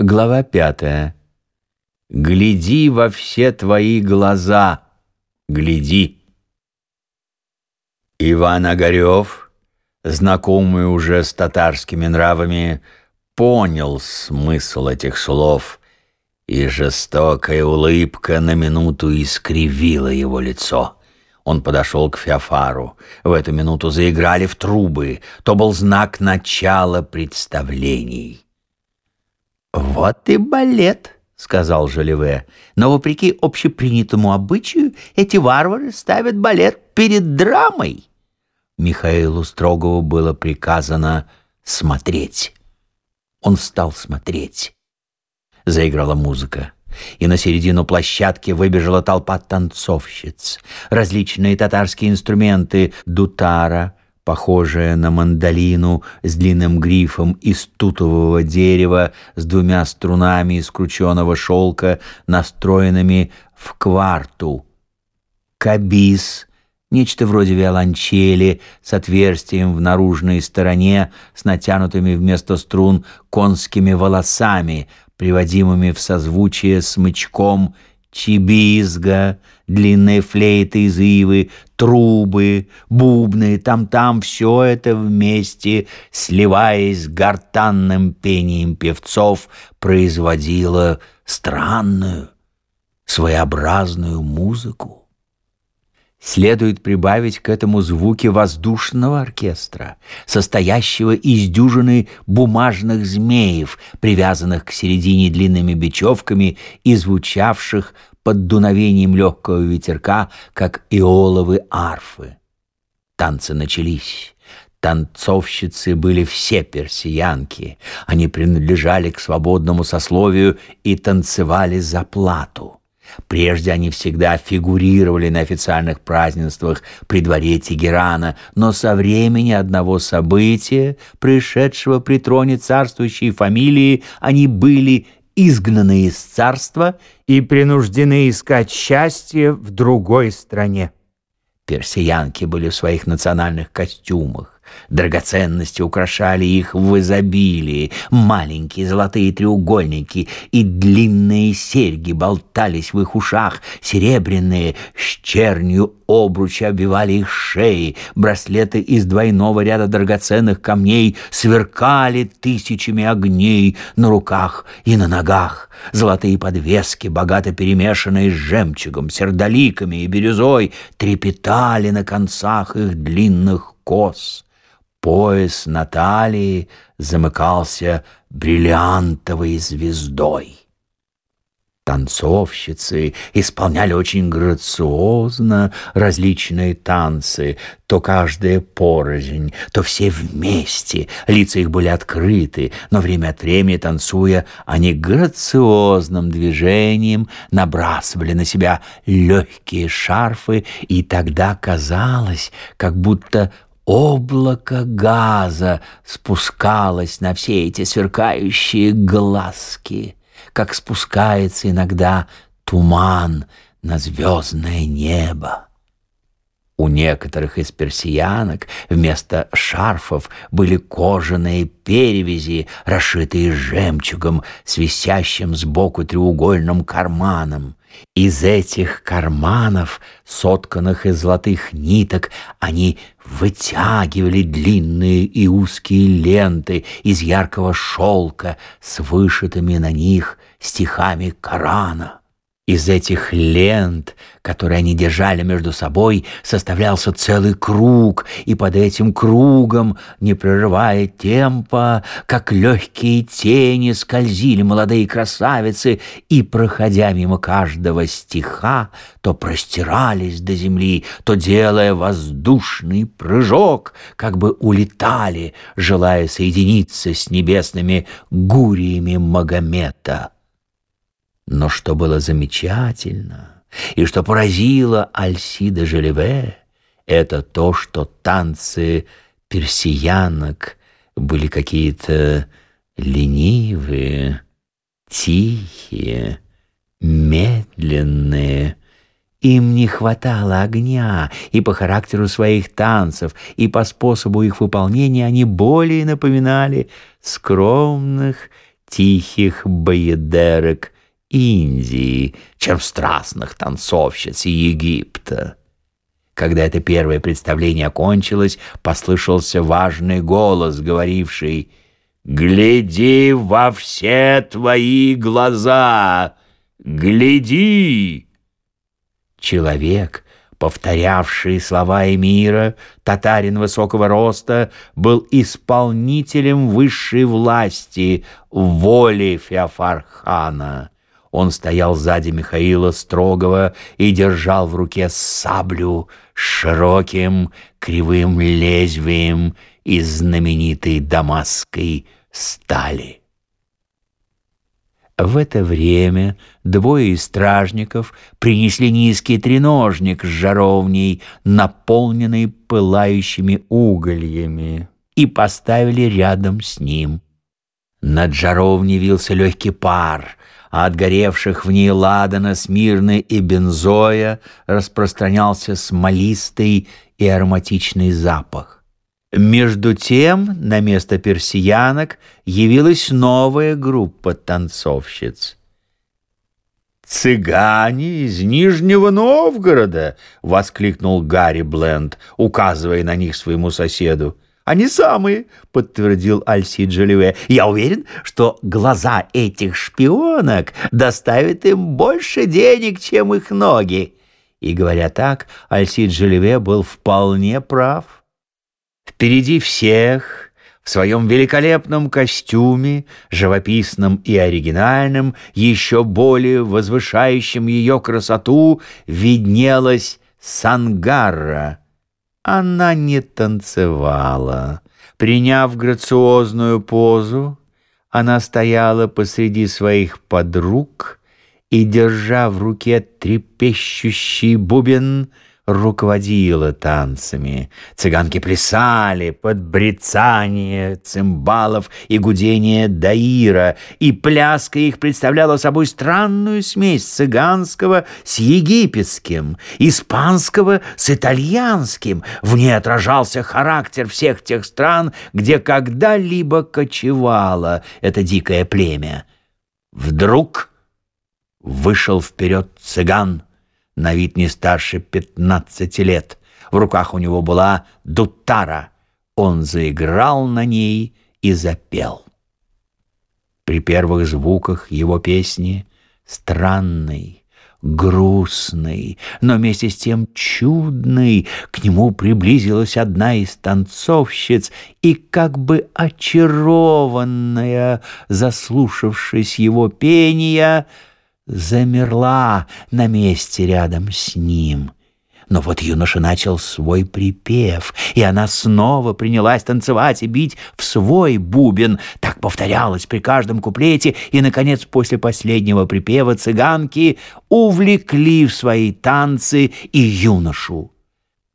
Глава пятая. Гляди во все твои глаза, гляди. Иван Огарев, знакомый уже с татарскими нравами, понял смысл этих слов, и жестокая улыбка на минуту искривила его лицо. Он подошел к Феофару. В эту минуту заиграли в трубы. То был знак начала представлений. «Вот и балет», — сказал Жолеве. «Но вопреки общепринятому обычаю эти варвары ставят балет перед драмой». Михаилу Строгову было приказано смотреть. Он стал смотреть. Заиграла музыка и на середину площадки выбежала толпа танцовщиц. Различные татарские инструменты — дутара, похожая на мандолину с длинным грифом из тутового дерева с двумя струнами из крученого шелка, настроенными в кварту. Кабис — нечто вроде виолончели с отверстием в наружной стороне, с натянутыми вместо струн конскими волосами, приводимыми в созвучие смычком чибизга, длинные флейты из ивы, трубы, бубны, там-там все это вместе, сливаясь гортанным пением певцов, производило странную, своеобразную музыку. Следует прибавить к этому звуки воздушного оркестра, состоящего из дюжины бумажных змеев, привязанных к середине длинными бечевками и звучавших под дуновением легкого ветерка, как иоловы арфы. Танцы начались. Танцовщицы были все персиянки. Они принадлежали к свободному сословию и танцевали за плату. Прежде они всегда фигурировали на официальных празднествах при дворе Тегерана, но со времени одного события, пришедшего при троне царствующей фамилии, они были изгнаны из царства и принуждены искать счастье в другой стране. Персиянки были в своих национальных костюмах. Драгоценности украшали их в изобилии, маленькие золотые треугольники и длинные серьги болтались в их ушах, серебряные с чернью обручи обвивали их шеи, браслеты из двойного ряда драгоценных камней сверкали тысячами огней на руках и на ногах. Золотые подвески, богато перемешанные с жемчугом, сердоликами и бирюзой, трепетали на концах их длинных кос. Пояс Натальи замыкался бриллиантовой звездой. Танцовщицы исполняли очень грациозно различные танцы, то каждая порознь, то все вместе. Лица их были открыты, но время от времени, танцуя, они грациозным движением набрасывали на себя легкие шарфы, и тогда казалось, как будто облако газа спускалось на все эти сверкающие глазки, как спускается иногда туман на звездное небо. У некоторых из персиянок вместо шарфов были кожаные перевязи, расшитые жемчугом, с висящим сбоку треугольным карманом. Из этих карманов, сотканных из золотых ниток, они вытягивали длинные и узкие ленты из яркого шелка с вышитыми на них стихами Корана. Из этих лент, которые они держали между собой, составлялся целый круг, и под этим кругом, не прерывая темпа, как легкие тени скользили молодые красавицы, и, проходя мимо каждого стиха, то простирались до земли, то, делая воздушный прыжок, как бы улетали, желая соединиться с небесными гуриями Магомета. Но что было замечательно и что поразило Альсида Желеве, это то, что танцы персиянок были какие-то ленивые, тихие, медленные. Им не хватало огня, и по характеру своих танцев, и по способу их выполнения они более напоминали скромных, тихих боедерок Индии, чем страстных танцовщиц Египта. Когда это первое представление окончилось, послышался важный голос, говоривший «Гляди во все твои глаза! Гляди!» Человек, повторявший слова эмира, татарин высокого роста, был исполнителем высшей власти, воли Феофархана. Он стоял сзади Михаила Строгова и держал в руке саблю с широким кривым лезвием из знаменитой дамасской стали. В это время двое из стражников принесли низкий треножник с жаровней, наполненный пылающими угольями, и поставили рядом с ним. Над жаровней вился легкий пар, а от горевших в ней ладана, смирны и бензоя распространялся смолистый и ароматичный запах. Между тем на место персиянок явилась новая группа танцовщиц. «Цыгане из Нижнего Новгорода!» — воскликнул Гарри Бленд, указывая на них своему соседу. Они самые, подтвердил Альси Джоливе. Я уверен, что глаза этих шпионок доставят им больше денег, чем их ноги. И говоря так, Альси Джоливе был вполне прав. Впереди всех, в своем великолепном костюме, живописном и оригинальном, еще более возвышающем ее красоту, виднелась Сангарра — она не танцевала. Приняв грациозную позу, она стояла посреди своих подруг и, держа в руке трепещущий бубен, руководила танцами. Цыганки плясали под брецание цимбалов и гудение даира, и пляска их представляла собой странную смесь цыганского с египетским, испанского с итальянским. В ней отражался характер всех тех стран, где когда-либо кочевало это дикое племя. Вдруг вышел вперед цыган — на вид не старше пятнадцати лет. В руках у него была дутара. Он заиграл на ней и запел. При первых звуках его песни странный, грустный, но вместе с тем чудный, к нему приблизилась одна из танцовщиц и, как бы очарованная, заслушавшись его пения, замерла на месте рядом с ним. Но вот юноша начал свой припев, и она снова принялась танцевать и бить в свой бубен. Так повторялось при каждом куплете, и, наконец, после последнего припева цыганки увлекли в свои танцы и юношу.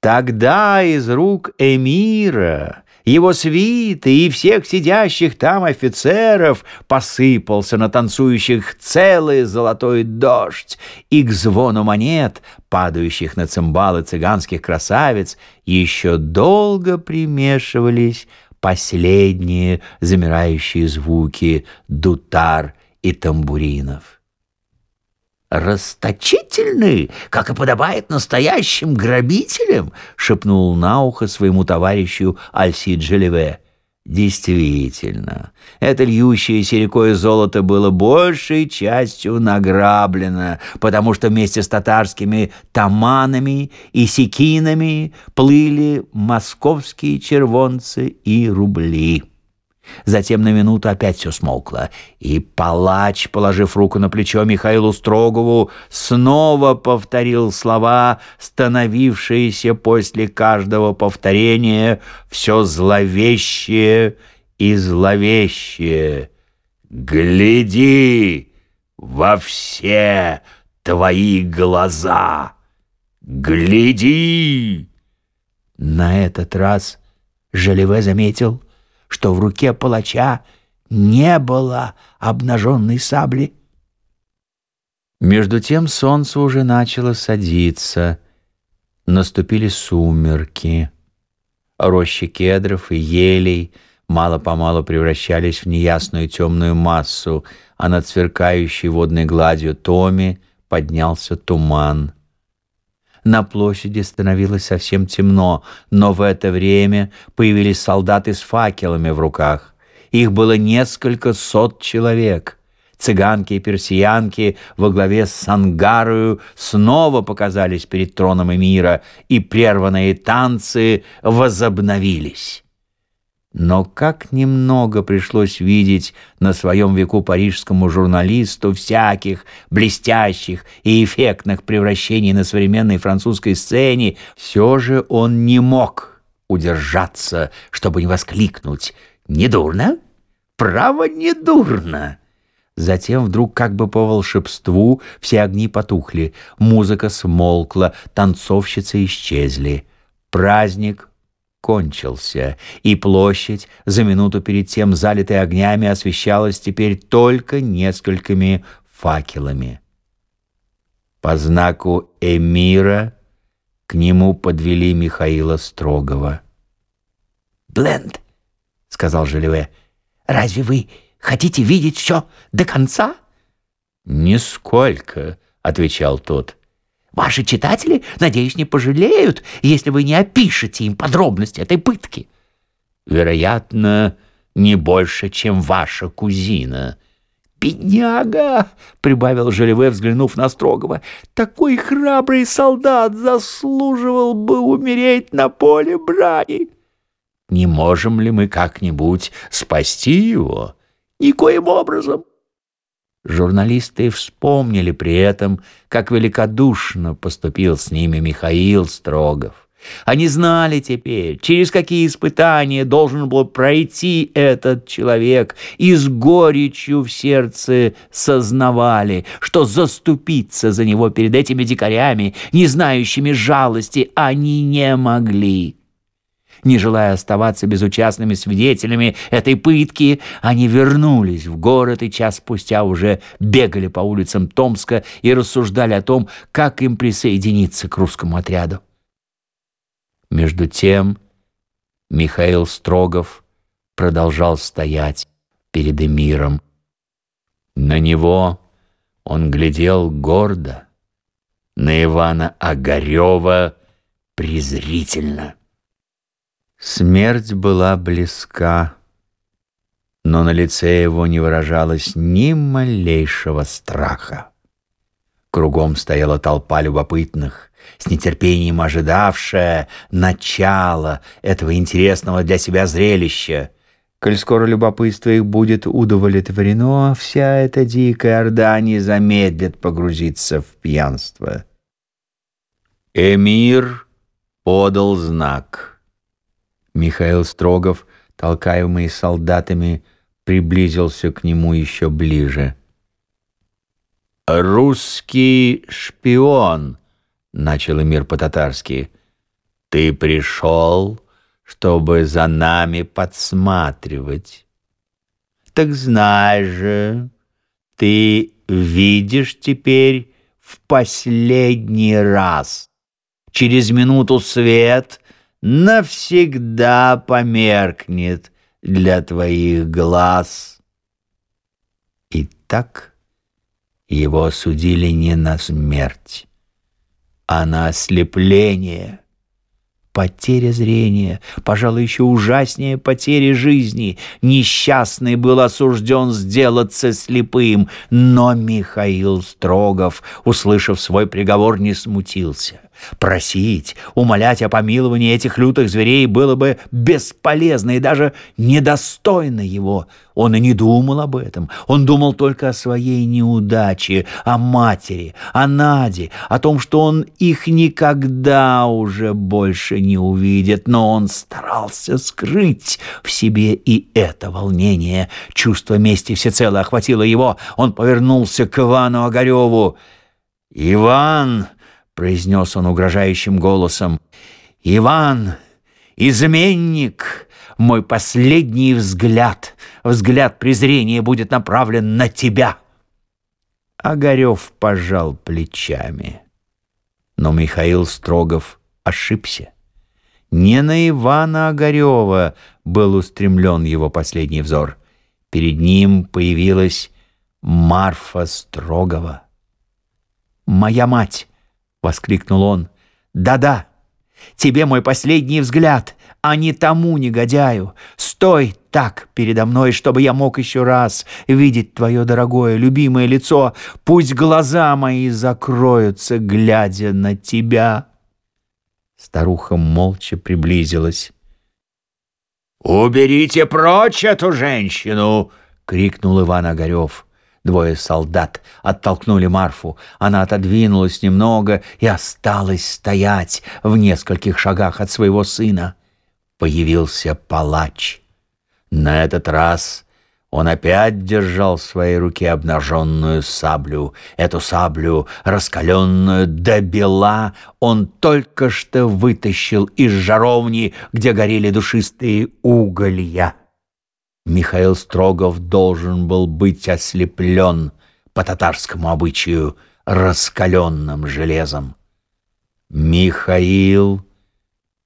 Тогда из рук эмира его свиты и всех сидящих там офицеров посыпался на танцующих целый золотой дождь, и к звону монет, падающих на цимбалы цыганских красавиц, еще долго примешивались последние замирающие звуки дутар и тамбуринов расточительны, как и подобает настоящим грабителям», — шепнул на ухо своему товарищу Альси Джелеве. Действительно, это льющееся рекой золото было большей частью награблено, потому что вместе с татарскими таманами и секинами плыли московские червонцы и рубли. Затем на минуту опять все смолкло, и палач, положив руку на плечо Михаилу Строгову, снова повторил слова, становившиеся после каждого повторения все зловещее и зловещее. «Гляди во все твои глаза! Гляди!» На этот раз Желеве заметил — что в руке палача не было обнаженной сабли. Между тем солнце уже начало садиться, наступили сумерки. Рощи кедров и елей мало-помалу превращались в неясную темную массу, а над сверкающей водной гладью Томи поднялся туман. На площади становилось совсем темно, но в это время появились солдаты с факелами в руках. Их было несколько сот человек. Цыганки и персиянки во главе с Сангарою снова показались перед троном мира, и прерванные танцы возобновились. Но как немного пришлось видеть на своем веку парижскому журналисту всяких блестящих и эффектных превращений на современной французской сцене, все же он не мог удержаться, чтобы не воскликнуть «Не дурно? Право, не дурно!» Затем вдруг, как бы по волшебству, все огни потухли, музыка смолкла, танцовщицы исчезли. Праздник кончился, и площадь, за минуту перед тем залитая огнями, освещалась теперь только несколькими факелами. По знаку эмира к нему подвели Михаила Строгова. «Бленд», — сказал Желеве, — «разве вы хотите видеть все до конца?» «Нисколько», — отвечал тот. Ваши читатели, надеюсь, не пожалеют, если вы не опишете им подробности этой пытки. Вероятно, не больше, чем ваша кузина. «Бедняга!» — прибавил Желеве, взглянув на Строгова. «Такой храбрый солдат заслуживал бы умереть на поле брани!» «Не можем ли мы как-нибудь спасти его?» «Никоим образом!» Журналисты вспомнили при этом, как великодушно поступил с ними Михаил Строгов. Они знали теперь, через какие испытания должен был пройти этот человек, и с горечью в сердце сознавали, что заступиться за него перед этими дикарями, не знающими жалости, они не могли. Не желая оставаться безучастными свидетелями этой пытки, они вернулись в город и час спустя уже бегали по улицам Томска и рассуждали о том, как им присоединиться к русскому отряду. Между тем Михаил Строгов продолжал стоять перед эмиром. На него он глядел гордо, на Ивана Огарева презрительно. Смерть была близка, но на лице его не выражалось ни малейшего страха. Кругом стояла толпа любопытных, с нетерпением ожидавшая начала этого интересного для себя зрелища. Коль скоро любопытство их будет удовлетворено, вся эта дикая орда не замедлит погрузиться в пьянство. Эмир подал знак — Михаил Строгов, толкаемый солдатами, приблизился к нему еще ближе. «Русский шпион», — начал Эмир по-татарски, — «ты пришел, чтобы за нами подсматривать. Так знай же, ты видишь теперь в последний раз. Через минуту свет — навсегда померкнет для твоих глаз. И так его осудили не на смерть, а на ослепление — Потеря зрения, пожалуй, еще ужаснее потери жизни. Несчастный был осужден сделаться слепым, но Михаил Строгов, услышав свой приговор, не смутился. Просить, умолять о помиловании этих лютых зверей было бы бесполезно и даже недостойно его. Он и не думал об этом. Он думал только о своей неудаче, о матери, о Наде, о том, что он их никогда уже больше не увидит. Но он старался скрыть в себе и это волнение. Чувство мести всецело охватило его. Он повернулся к Ивану Огареву. «Иван!» — произнес он угрожающим голосом. «Иван, изменник, мой последний взгляд, взгляд презрения будет направлен на тебя!» Огарев пожал плечами. Но Михаил Строгов ошибся. Не на Ивана Огарева был устремлен его последний взор. Перед ним появилась Марфа Строгова. «Моя мать!» — воскликнул он. «Да-да, тебе мой последний взгляд, а не тому негодяю. Стой так передо мной, чтобы я мог еще раз видеть твое дорогое, любимое лицо. Пусть глаза мои закроются, глядя на тебя». Старуха молча приблизилась. «Уберите прочь эту женщину!» — крикнул Иван Огарев. Двое солдат оттолкнули Марфу. Она отодвинулась немного и осталась стоять в нескольких шагах от своего сына появился палач. На этот раз он опять держал в своей руке обнаженную саблю. Эту саблю, раскаленную до бела, он только что вытащил из жаровни, где горели душистые уголья. Михаил Строгов должен был быть ослеплен по татарскому обычаю раскаленным железом. Михаил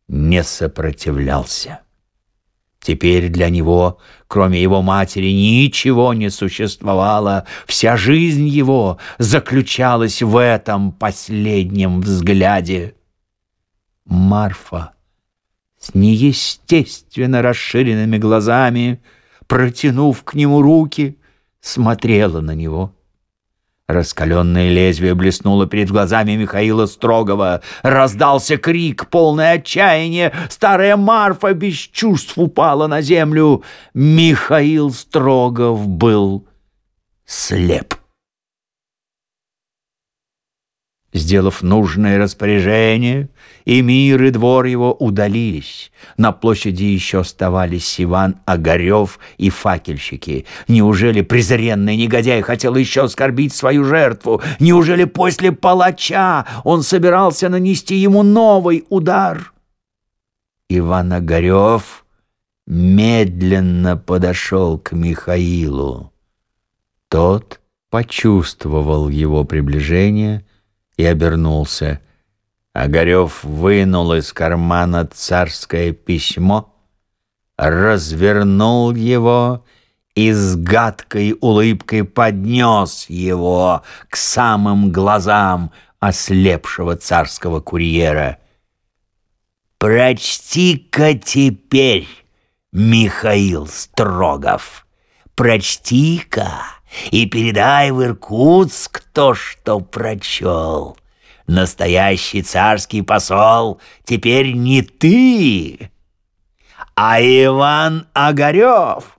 не сопротивлялся. Теперь для него, кроме его матери, ничего не существовало. Вся жизнь его заключалась в этом последнем взгляде. Марфа с неестественно расширенными глазами, протянув к нему руки, смотрела на него. Раскаленное лезвие блеснуло перед глазами Михаила Строгова. Раздался крик, полное отчаяние. Старая Марфа без чувств упала на землю. Михаил Строгов был слеп. Сделав нужное распоряжение, и мир, и двор его удалились. На площади еще оставались Иван Огарев и факельщики. Неужели презренный негодяй хотел еще оскорбить свою жертву? Неужели после палача он собирался нанести ему новый удар? Иван Огарев медленно подошел к Михаилу. Тот почувствовал его приближение — и обернулся. Огарев вынул из кармана царское письмо, развернул его и с гадкой улыбкой поднес его к самым глазам ослепшего царского курьера. «Прочти-ка теперь, Михаил Строгов, прочти-ка!» И передай в Иркутск то, что прочел. Настоящий царский посол теперь не ты, а Иван Огарев.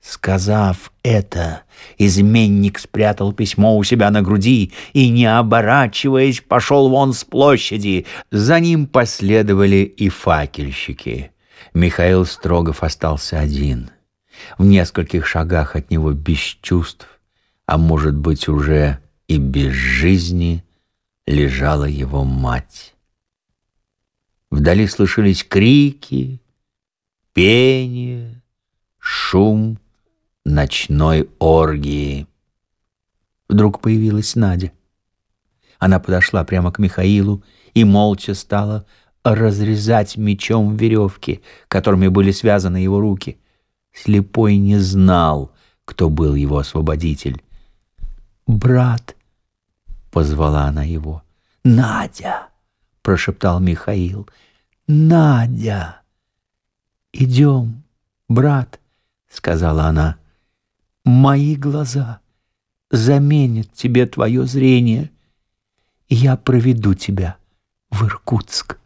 Сказав это, изменник спрятал письмо у себя на груди и, не оборачиваясь, пошел вон с площади. За ним последовали и факельщики. Михаил Строгов остался один — в нескольких шагах от него без чувств, а может быть уже и без жизни, лежала его мать. Вдали слышались крики, пение, шум ночной оргии. Вдруг появилась Надя. Она подошла прямо к Михаилу и молча стала разрезать мечом веревки, которыми были связаны его руки — Слепой не знал, кто был его освободитель. «Брат!» — позвала она его. «Надя!» — прошептал Михаил. «Надя!» «Идем, брат!» — сказала она. «Мои глаза заменят тебе твое зрение, я проведу тебя в Иркутск».